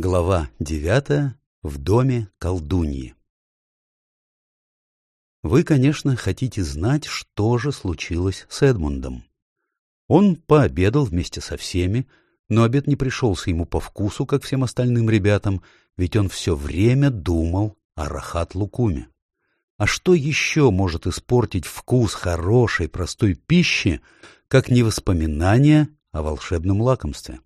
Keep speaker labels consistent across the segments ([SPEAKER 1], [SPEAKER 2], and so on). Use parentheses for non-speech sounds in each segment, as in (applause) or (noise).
[SPEAKER 1] Глава девятая. В доме колдуньи. Вы, конечно, хотите знать, что же случилось с Эдмундом. Он пообедал вместе со всеми, но обед не пришелся ему по вкусу, как всем остальным ребятам, ведь он все время думал о Рахат-Лукуме. А что еще может испортить вкус хорошей простой пищи, как не воспоминания о волшебном лакомстве?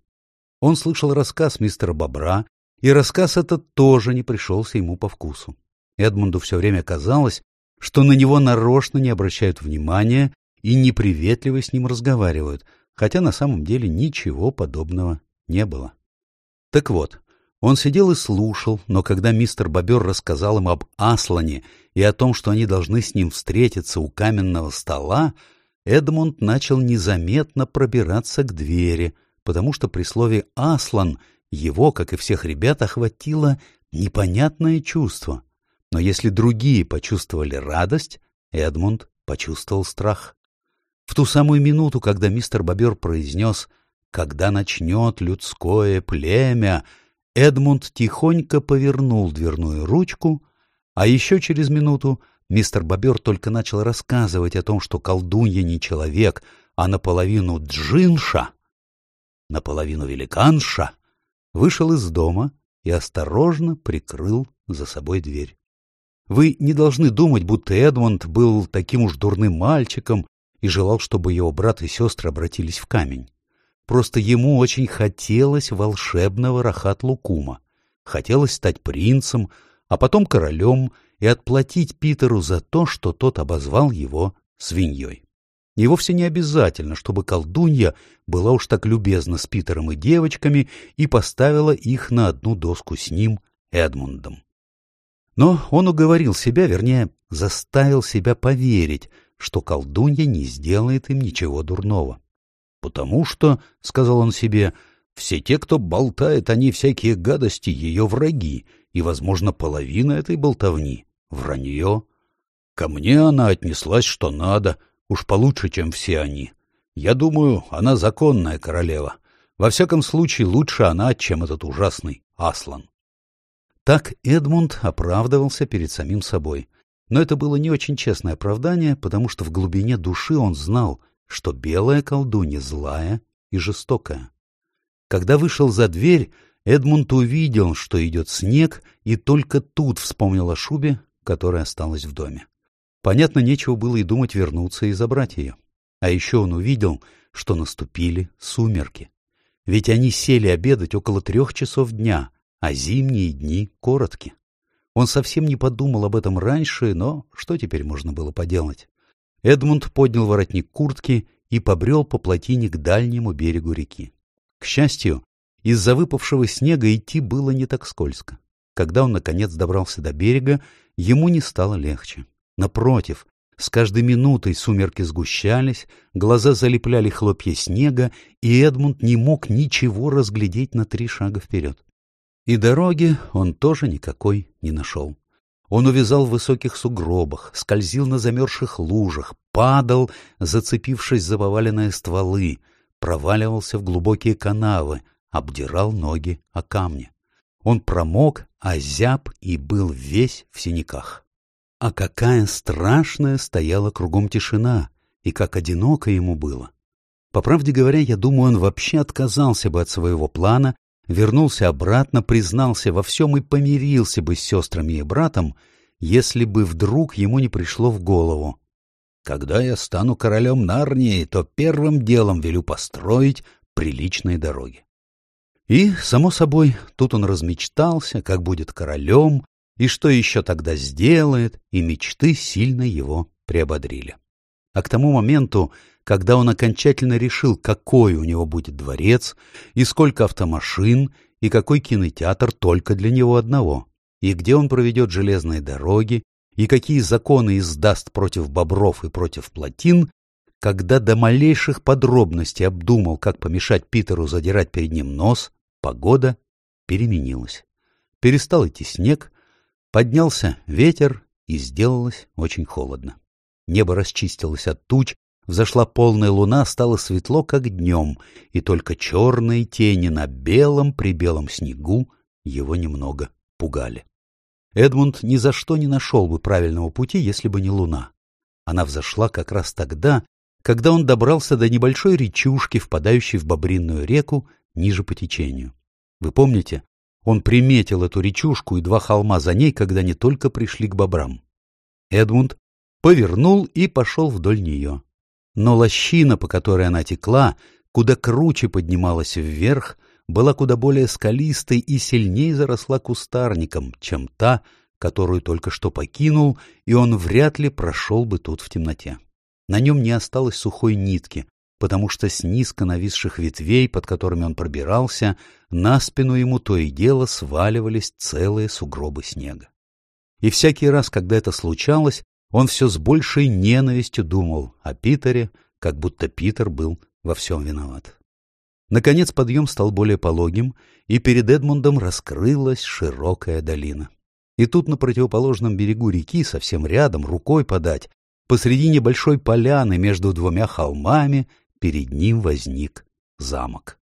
[SPEAKER 1] Он слышал рассказ мистера Бобра, и рассказ этот тоже не пришелся ему по вкусу. Эдмунду все время казалось, что на него нарочно не обращают внимания и неприветливо с ним разговаривают, хотя на самом деле ничего подобного не было. Так вот, он сидел и слушал, но когда мистер Бобер рассказал им об Аслане и о том, что они должны с ним встретиться у каменного стола, Эдмунд начал незаметно пробираться к двери, потому что при слове «Аслан» его, как и всех ребят, охватило непонятное чувство. Но если другие почувствовали радость, Эдмунд почувствовал страх. В ту самую минуту, когда мистер Бобер произнес «Когда начнет людское племя», Эдмунд тихонько повернул дверную ручку, а еще через минуту мистер Бобер только начал рассказывать о том, что колдунья не человек, а наполовину джинша, наполовину великанша, вышел из дома и осторожно прикрыл за собой дверь. Вы не должны думать, будто Эдмунд был таким уж дурным мальчиком и желал, чтобы его брат и сестры обратились в камень. Просто ему очень хотелось волшебного Рахат-Лукума. Хотелось стать принцем, а потом королем и отплатить Питеру за то, что тот обозвал его свиньей. И вовсе не обязательно, чтобы колдунья была уж так любезна с Питером и девочками и поставила их на одну доску с ним, Эдмундом. Но он уговорил себя, вернее, заставил себя поверить, что колдунья не сделает им ничего дурного. «Потому что, — сказал он себе, — все те, кто болтает о ней всякие гадости, ее враги, и, возможно, половина этой болтовни — вранье. Ко мне она отнеслась, что надо, уж получше, чем все они. Я думаю, она законная королева. Во всяком случае, лучше она, чем этот ужасный Аслан». Так Эдмунд оправдывался перед самим собой. Но это было не очень честное оправдание, потому что в глубине души он знал, что белая колдунья злая и жестокая. Когда вышел за дверь, Эдмунд увидел, что идет снег, и только тут вспомнил о шубе, которая осталась в доме. Понятно, нечего было и думать вернуться и забрать ее. А еще он увидел, что наступили сумерки. Ведь они сели обедать около трех часов дня, а зимние дни коротки. Он совсем не подумал об этом раньше, но что теперь можно было поделать? Эдмунд поднял воротник куртки и побрел по плотине к дальнему берегу реки. К счастью, из-за выпавшего снега идти было не так скользко. Когда он, наконец, добрался до берега, ему не стало легче. Напротив, с каждой минутой сумерки сгущались, глаза залепляли хлопья снега, и Эдмунд не мог ничего разглядеть на три шага вперед. И дороги он тоже никакой не нашел. Он увязал в высоких сугробах, скользил на замерзших лужах, падал, зацепившись за поваленные стволы, проваливался в глубокие канавы, обдирал ноги о камни. Он промок, озяб и был весь в синяках. А какая страшная стояла кругом тишина, и как одиноко ему было. По правде говоря, я думаю, он вообще отказался бы от своего плана вернулся обратно, признался во всем и помирился бы с сестрами и братом, если бы вдруг ему не пришло в голову. Когда я стану королем Нарнии, то первым делом велю построить приличные дороги. И, само собой, тут он размечтался, как будет королем, и что еще тогда сделает, и мечты сильно его приободрили. А к тому моменту когда он окончательно решил, какой у него будет дворец, и сколько автомашин, и какой кинотеатр только для него одного, и где он проведет железные дороги, и какие законы издаст против бобров и против плотин, когда до малейших подробностей обдумал, как помешать Питеру задирать перед ним нос, погода переменилась. Перестал идти снег, поднялся ветер, и сделалось очень холодно. Небо расчистилось от туч, Взошла полная луна, стало светло, как днем, и только черные тени на белом при белом снегу его немного пугали. Эдмунд ни за что не нашел бы правильного пути, если бы не луна. Она взошла как раз тогда, когда он добрался до небольшой речушки, впадающей в Бобринную реку, ниже по течению. Вы помните, он приметил эту речушку и два холма за ней, когда они только пришли к бобрам. Эдмунд повернул и пошел вдоль нее. Но лощина, по которой она текла, куда круче поднималась вверх, была куда более скалистой и сильнее заросла кустарником, чем та, которую только что покинул, и он вряд ли прошел бы тут в темноте. На нем не осталось сухой нитки, потому что с низко нависших ветвей, под которыми он пробирался, на спину ему то и дело сваливались целые сугробы снега. И всякий раз, когда это случалось, он все с большей ненавистью думал о Питере, как будто Питер был во всем виноват. Наконец подъем стал более пологим, и перед Эдмундом раскрылась широкая долина. И тут на противоположном берегу реки, совсем рядом, рукой подать, посреди небольшой поляны между двумя холмами, перед ним возник замок.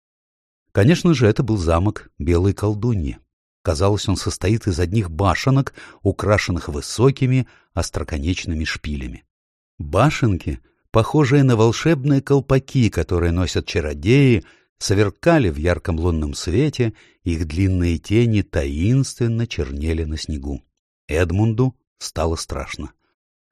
[SPEAKER 1] Конечно же, это был замок Белой колдуньи. Казалось, он состоит из одних башенок, украшенных высокими остроконечными шпилями. Башенки, похожие на волшебные колпаки, которые носят чародеи, сверкали в ярком лунном свете, их длинные тени таинственно чернели на снегу. Эдмунду стало страшно.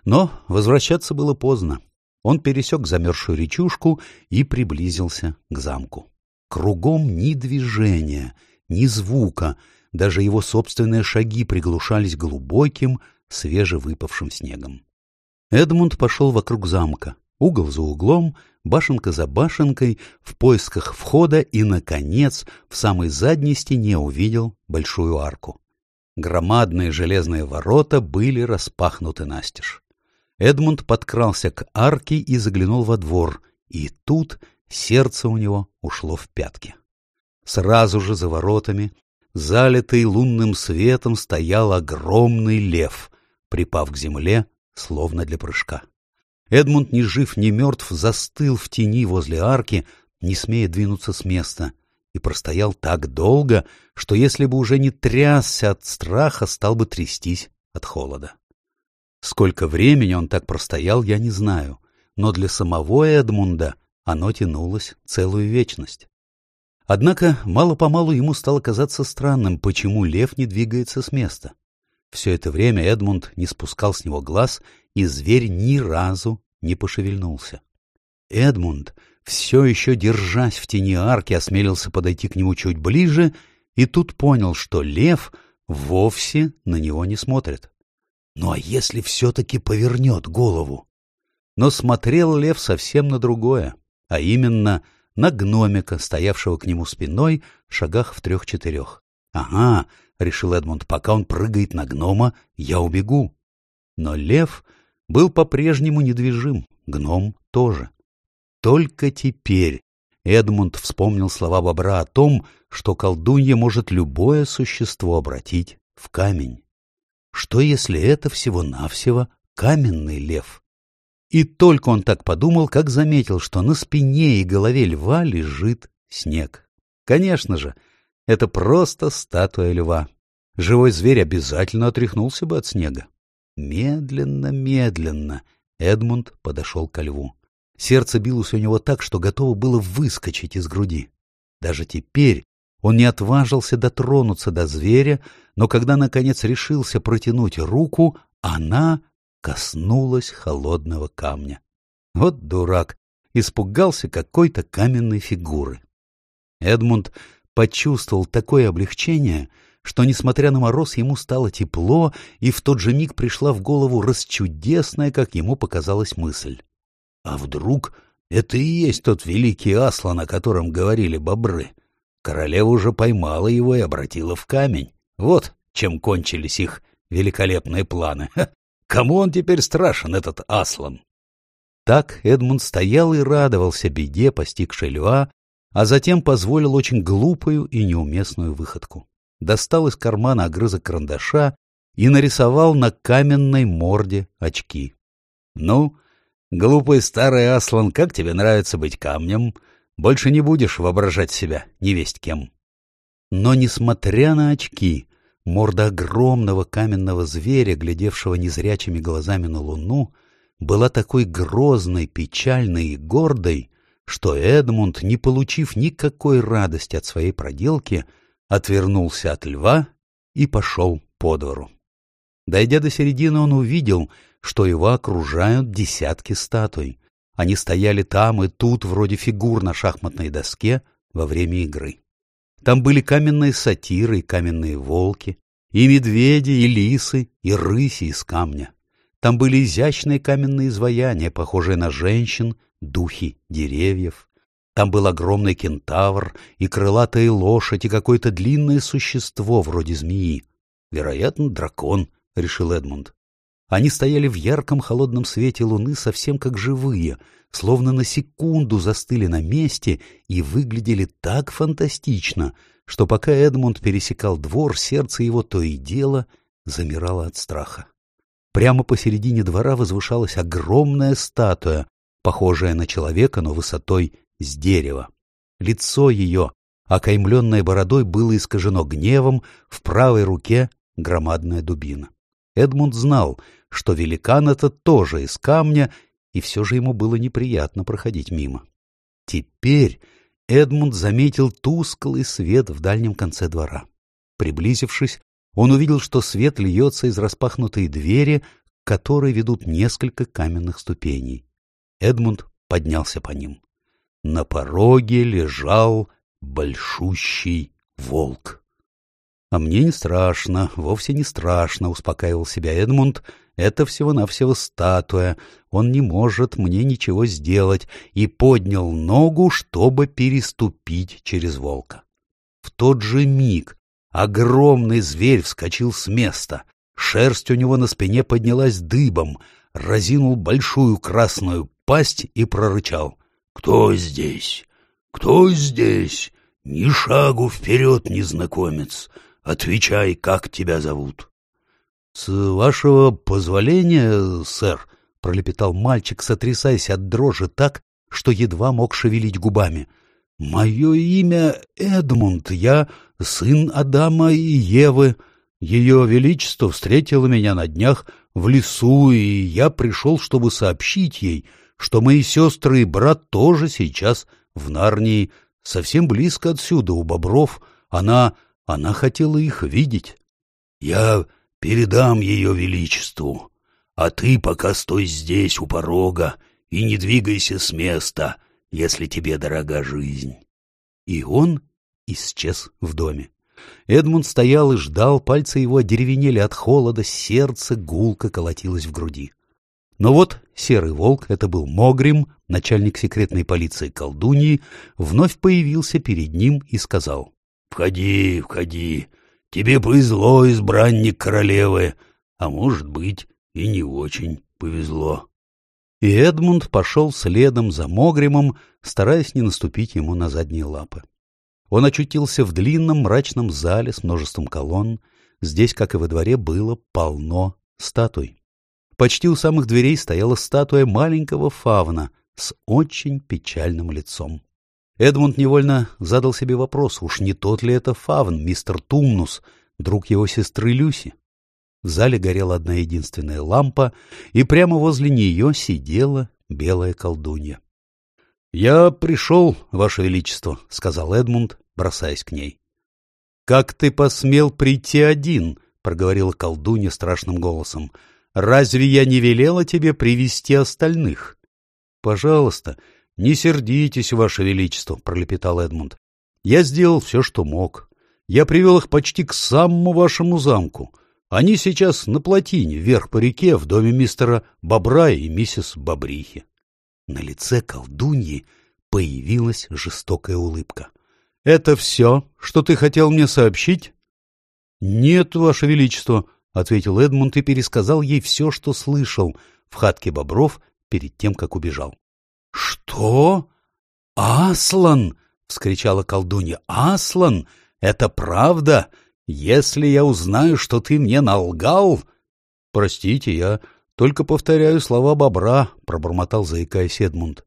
[SPEAKER 1] Но возвращаться было поздно. Он пересек замерзшую речушку и приблизился к замку. Кругом ни движения, ни звука, даже его собственные шаги приглушались глубоким, свежевыпавшим снегом. Эдмунд пошел вокруг замка, угол за углом, башенка за башенкой, в поисках входа и, наконец, в самой задней стене увидел большую арку. Громадные железные ворота были распахнуты настежь. Эдмунд подкрался к арке и заглянул во двор, и тут сердце у него ушло в пятки. Сразу же за воротами, залитый лунным светом, стоял огромный лев, припав к земле, словно для прыжка. Эдмунд, ни жив, ни мертв, застыл в тени возле арки, не смея двинуться с места, и простоял так долго, что если бы уже не трясся от страха, стал бы трястись от холода. Сколько времени он так простоял, я не знаю, но для самого Эдмунда оно тянулось целую вечность. Однако мало-помалу ему стало казаться странным, почему лев не двигается с места. Все это время Эдмунд не спускал с него глаз, и зверь ни разу не пошевельнулся. Эдмунд, все еще держась в тени арки, осмелился подойти к нему чуть ближе, и тут понял, что лев вовсе на него не смотрит. Ну а если все-таки повернет голову? Но смотрел лев совсем на другое, а именно на гномика, стоявшего к нему спиной, шагах в трех-четырех. «Ага», — решил Эдмунд, — «пока он прыгает на гнома, я убегу». Но лев был по-прежнему недвижим, гном тоже. Только теперь Эдмунд вспомнил слова бобра о том, что колдунья может любое существо обратить в камень. Что, если это всего-навсего каменный лев? И только он так подумал, как заметил, что на спине и голове льва лежит снег. Конечно же, это просто статуя льва. Живой зверь обязательно отряхнулся бы от снега. Медленно, медленно Эдмунд подошел ко льву. Сердце билось у него так, что готово было выскочить из груди. Даже теперь, он не отважился дотронуться до зверя, но когда, наконец, решился протянуть руку, она коснулась холодного камня. Вот дурак! Испугался какой-то каменной фигуры. Эдмунд почувствовал такое облегчение, что, несмотря на мороз, ему стало тепло, и в тот же миг пришла в голову расчудесная, как ему показалась мысль. А вдруг это и есть тот великий Аслан, о котором говорили бобры? Королева уже поймала его и обратила в камень. Вот чем кончились их великолепные планы. (laughs) Кому он теперь страшен, этот Аслан? Так Эдмунд стоял и радовался беде, постигшей льва, а затем позволил очень глупую и неуместную выходку. Достал из кармана огрызок карандаша и нарисовал на каменной морде очки. — Ну, глупый старый Аслан, как тебе нравится быть камнем? Больше не будешь воображать себя невесть кем. Но, несмотря на очки, морда огромного каменного зверя, глядевшего незрячими глазами на луну, была такой грозной, печальной и гордой, что Эдмунд, не получив никакой радости от своей проделки, отвернулся от льва и пошел по двору. Дойдя до середины, он увидел, что его окружают десятки статуй. Они стояли там и тут, вроде фигур на шахматной доске, во время игры. Там были каменные сатиры и каменные волки, и медведи, и лисы, и рыси из камня. Там были изящные каменные изваяния, похожие на женщин, духи деревьев. Там был огромный кентавр и крылатая лошадь, и какое-то длинное существо вроде змеи. Вероятно, дракон, — решил Эдмунд. Они стояли в ярком холодном свете луны совсем как живые, словно на секунду застыли на месте и выглядели так фантастично, что пока Эдмунд пересекал двор, сердце его то и дело замирало от страха. Прямо посередине двора возвышалась огромная статуя, похожая на человека, но высотой с дерева. Лицо ее, окаймленное бородой, было искажено гневом, в правой руке громадная дубина. Эдмунд знал, что великан этот тоже из камня, и все же ему было неприятно проходить мимо. Теперь Эдмунд заметил тусклый свет в дальнем конце двора. Приблизившись, он увидел, что свет льется из распахнутой двери, к которой ведут несколько каменных ступеней. Эдмунд поднялся по ним. На пороге лежал большущий волк. — А мне не страшно, вовсе не страшно, — успокаивал себя Эдмунд. — Это всего-навсего статуя, он не может мне ничего сделать, и поднял ногу, чтобы переступить через волка. В тот же миг Огромный зверь вскочил с места. Шерсть у него на спине поднялась дыбом, разинул большую красную пасть и прорычал. — Кто здесь? Кто здесь? Ни шагу вперед, незнакомец. Отвечай, как тебя зовут. — С вашего позволения, сэр, — пролепетал мальчик, сотрясаясь от дрожи так, что едва мог шевелить губами. — Мое имя Эдмунд, я сын Адама и Евы. Ее Величество встретило меня на днях в лесу, и я пришел, чтобы сообщить ей, что мои сестры и брат тоже сейчас в Нарнии, совсем близко отсюда, у бобров. Она... она хотела их видеть. Я передам ее Величеству, а ты пока стой здесь, у порога, и не двигайся с места, если тебе дорога жизнь. И он исчез в доме. Эдмунд стоял и ждал, пальцы его одеревенели от холода, сердце гулко колотилось в груди. Но вот серый волк, это был Могрим, начальник секретной полиции колдуньи, вновь появился перед ним и сказал. — Входи, входи, тебе повезло, избранник королевы, а может быть и не очень повезло. И Эдмунд пошел следом за Могримом, стараясь не наступить ему на задние лапы. Он очутился в длинном мрачном зале с множеством колонн. Здесь, как и во дворе, было полно статуй. Почти у самых дверей стояла статуя маленького фавна с очень печальным лицом. Эдмунд невольно задал себе вопрос, уж не тот ли это фавн, мистер Тумнус, друг его сестры Люси? В зале горела одна единственная лампа, и прямо возле нее сидела белая колдунья. — Я пришел, Ваше Величество, — сказал Эдмунд, бросаясь к ней. — Как ты посмел прийти один? — проговорила колдунья страшным голосом. — Разве я не велела тебе привести остальных? — Пожалуйста, не сердитесь, Ваше Величество, — пролепетал Эдмунд. — Я сделал все, что мог. Я привел их почти к самому вашему замку. Они сейчас на плотине, вверх по реке, в доме мистера Бобра и миссис Бобрихи. На лице колдуньи появилась жестокая улыбка. — Это все, что ты хотел мне сообщить? — Нет, Ваше Величество, — ответил Эдмунд и пересказал ей все, что слышал в хатке бобров перед тем, как убежал. — Что? Аслан! — вскричала колдунья. — Аслан! Это правда? Если я узнаю, что ты мне налгал... — Простите, я только повторяю слова бобра, — пробормотал, заикаясь Эдмунд.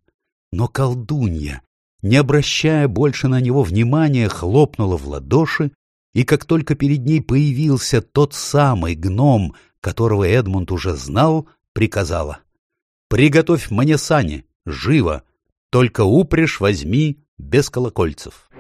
[SPEAKER 1] Но колдунья не обращая больше на него внимания, хлопнула в ладоши, и как только перед ней появился тот самый гном, которого Эдмунд уже знал, приказала. «Приготовь мне сани, живо, только упряжь возьми без колокольцев».